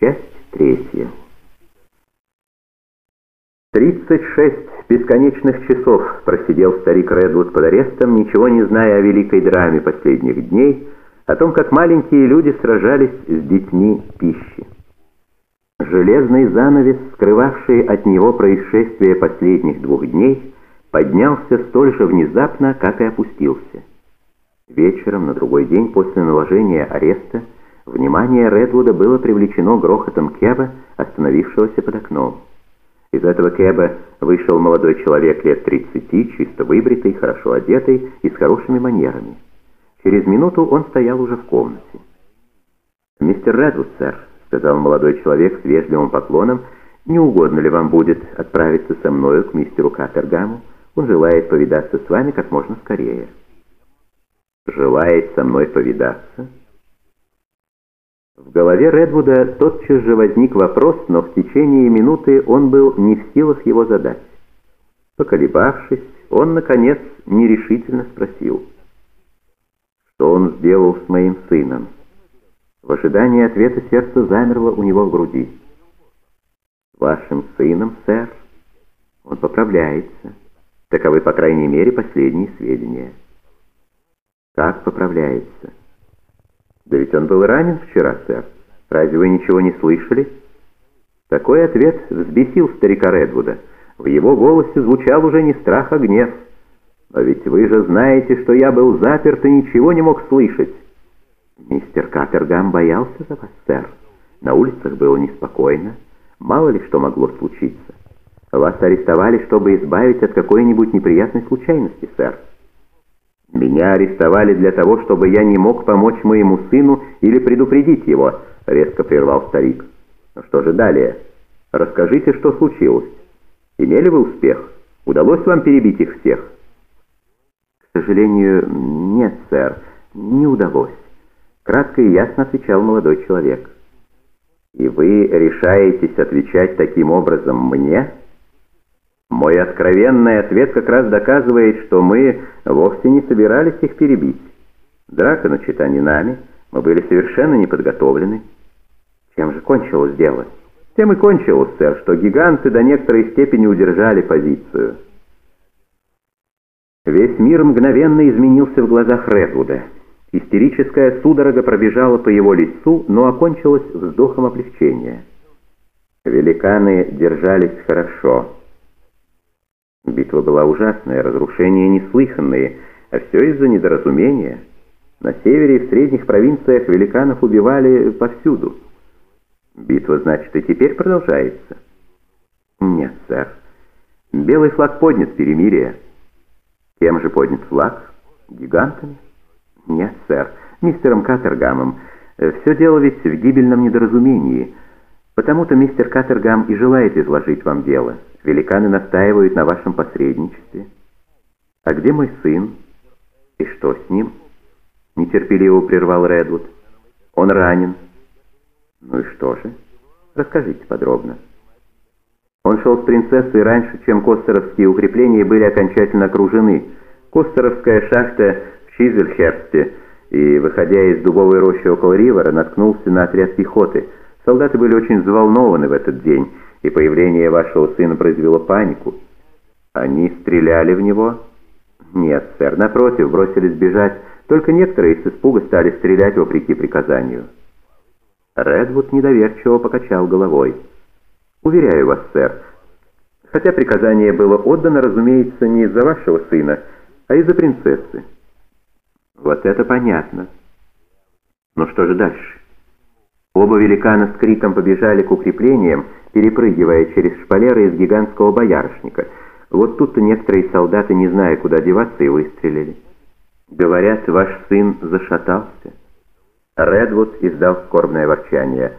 Часть третья. Тридцать шесть бесконечных часов просидел старик Редвуд под арестом, ничего не зная о великой драме последних дней, о том, как маленькие люди сражались с детьми пищи. Железный занавес, скрывавший от него происшествия последних двух дней, поднялся столь же внезапно, как и опустился. Вечером на другой день после наложения ареста Внимание Редвуда было привлечено грохотом Кеба, остановившегося под окном. Из этого Кеба вышел молодой человек лет 30, чисто выбритый, хорошо одетый и с хорошими манерами. Через минуту он стоял уже в комнате. «Мистер Редвуд, сэр», — сказал молодой человек с вежливым поклоном, «не угодно ли вам будет отправиться со мною к мистеру Каттергаму? Он желает повидаться с вами как можно скорее». «Желает со мной повидаться?» В голове Редвуда тотчас же возник вопрос, но в течение минуты он был не в силах его задать. Поколебавшись, он, наконец, нерешительно спросил, что он сделал с моим сыном. В ожидании ответа сердце замерло у него в груди. «Вашим сыном, сэр?» Он поправляется. Таковы, по крайней мере, последние сведения. «Как поправляется?» «Да ведь он был ранен вчера, сэр. Разве вы ничего не слышали?» Такой ответ взбесил старика Редвуда. В его голосе звучал уже не страх, а гнев. «Но ведь вы же знаете, что я был заперт и ничего не мог слышать». «Мистер Каттергам боялся за вас, сэр. На улицах было неспокойно. Мало ли что могло случиться. Вас арестовали, чтобы избавить от какой-нибудь неприятной случайности, сэр». «Меня арестовали для того, чтобы я не мог помочь моему сыну или предупредить его», — резко прервал старик. «Ну что же далее? Расскажите, что случилось. Имели вы успех? Удалось вам перебить их всех?» «К сожалению, нет, сэр, не удалось», — кратко и ясно отвечал молодой человек. «И вы решаетесь отвечать таким образом мне?» Мой откровенный ответ как раз доказывает, что мы вовсе не собирались их перебить. Драка начата не нами, мы были совершенно не подготовлены. Чем же кончилось дело? Тем и кончилось, сэр, что гиганты до некоторой степени удержали позицию. Весь мир мгновенно изменился в глазах Редвуда. Истерическая судорога пробежала по его лицу, но окончилась вздохом облегчения. Великаны держались хорошо. Битва была ужасная, разрушения неслыханные, а все из-за недоразумения. На севере и в средних провинциях великанов убивали повсюду. Битва, значит, и теперь продолжается? Нет, сэр. Белый флаг поднят, перемирие. Кем же поднят флаг? Гигантами? Нет, сэр. Мистером Каттергамом. Все дело ведь в гибельном недоразумении. Потому-то мистер Каттергам и желает изложить вам дело. Великаны настаивают на вашем посредничестве. А где мой сын? И что с ним? Нетерпеливо прервал Редвуд. Он ранен. Ну и что же? Расскажите подробно. Он шел с принцессой раньше, чем Костеровские укрепления были окончательно окружены. Костеровская шахта в Чизельхерсте, и, выходя из дубовой рощи около Ривера, наткнулся на отряд пехоты. Солдаты были очень взволнованы в этот день и появление вашего сына произвело панику. Они стреляли в него? Нет, сэр, напротив, бросились бежать. Только некоторые из испуга стали стрелять вопреки приказанию. Редвуд недоверчиво покачал головой. «Уверяю вас, сэр, хотя приказание было отдано, разумеется, не из-за вашего сына, а из-за принцессы». «Вот это понятно. Но что же дальше?» Оба великана с криком побежали к укреплениям, перепрыгивая через шпалеры из гигантского боярышника. Вот тут-то некоторые солдаты, не зная, куда деваться, и выстрелили. Говорят, ваш сын зашатался. Редвуд издал скорбное ворчание.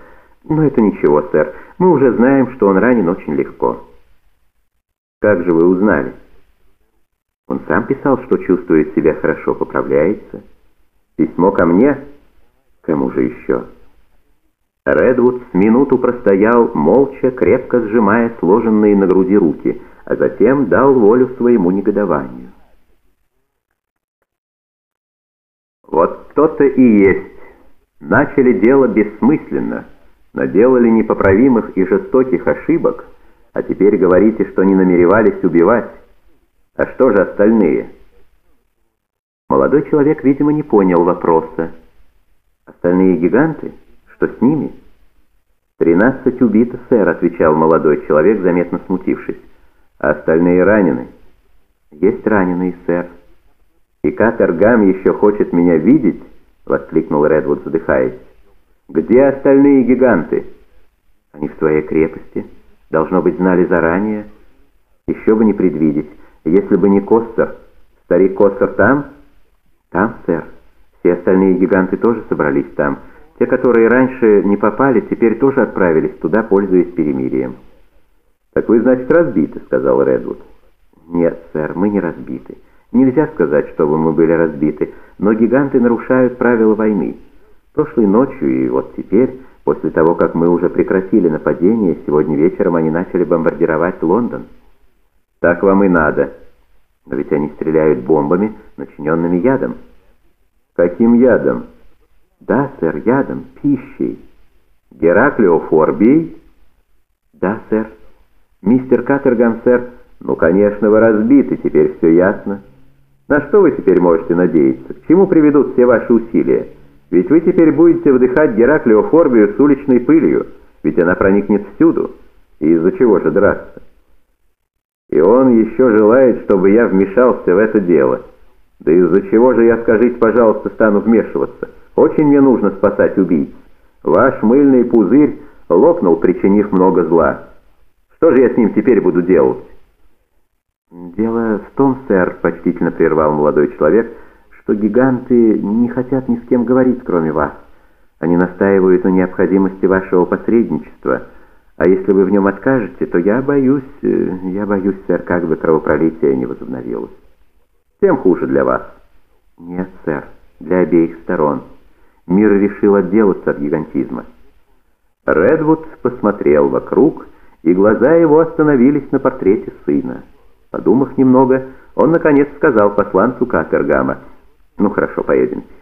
«Но это ничего, сэр. Мы уже знаем, что он ранен очень легко». «Как же вы узнали?» Он сам писал, что чувствует себя хорошо, поправляется. Письмо ко мне? Кому же еще?» Редвуд с минуту простоял, молча, крепко сжимая сложенные на груди руки, а затем дал волю своему негодованию. «Вот то-то и есть. Начали дело бессмысленно. наделали непоправимых и жестоких ошибок, а теперь говорите, что не намеревались убивать. А что же остальные?» Молодой человек, видимо, не понял вопроса. «Остальные гиганты? Что с ними?» «Тринадцать убито, сэр», — отвечал молодой человек, заметно смутившись. «А остальные ранены?» «Есть раненые, сэр». «И Катергам еще хочет меня видеть?» — воскликнул Редвуд, задыхаясь. «Где остальные гиганты?» «Они в своей крепости. Должно быть, знали заранее. Еще бы не предвидеть. Если бы не Костер. Старик Костер там?» «Там, сэр. Все остальные гиганты тоже собрались там». Те, которые раньше не попали, теперь тоже отправились туда, пользуясь перемирием. «Так вы, значит, разбиты», — сказал Редвуд. «Нет, сэр, мы не разбиты. Нельзя сказать, чтобы мы были разбиты, но гиганты нарушают правила войны. Прошлой ночью и вот теперь, после того, как мы уже прекратили нападение, сегодня вечером они начали бомбардировать Лондон. Так вам и надо. Но ведь они стреляют бомбами, начиненными ядом». «Каким ядом?» «Да, сэр, ядом, пищей». «Гераклиофорбией?» «Да, сэр». «Мистер Каттерган, сэр...» «Ну, конечно, вы разбиты, теперь все ясно. На что вы теперь можете надеяться? К чему приведут все ваши усилия? Ведь вы теперь будете вдыхать Гераклиофорбию с уличной пылью, ведь она проникнет всюду. И из-за чего же драться?» «И он еще желает, чтобы я вмешался в это дело. Да из-за чего же я, скажите, пожалуйста, стану вмешиваться?» Очень мне нужно спасать убийц. Ваш мыльный пузырь лопнул, причинив много зла. Что же я с ним теперь буду делать?» «Дело в том, сэр», — почтительно прервал молодой человек, «что гиганты не хотят ни с кем говорить, кроме вас. Они настаивают на необходимости вашего посредничества. А если вы в нем откажете, то я боюсь, э, я боюсь, сэр, как бы кровопролитие не возобновилось». «Тем хуже для вас». «Нет, сэр, для обеих сторон». Мир решил отделаться от гигантизма. Редвуд посмотрел вокруг, и глаза его остановились на портрете сына. Подумав немного, он, наконец, сказал посланцу Катергама, «Ну хорошо, поедемте».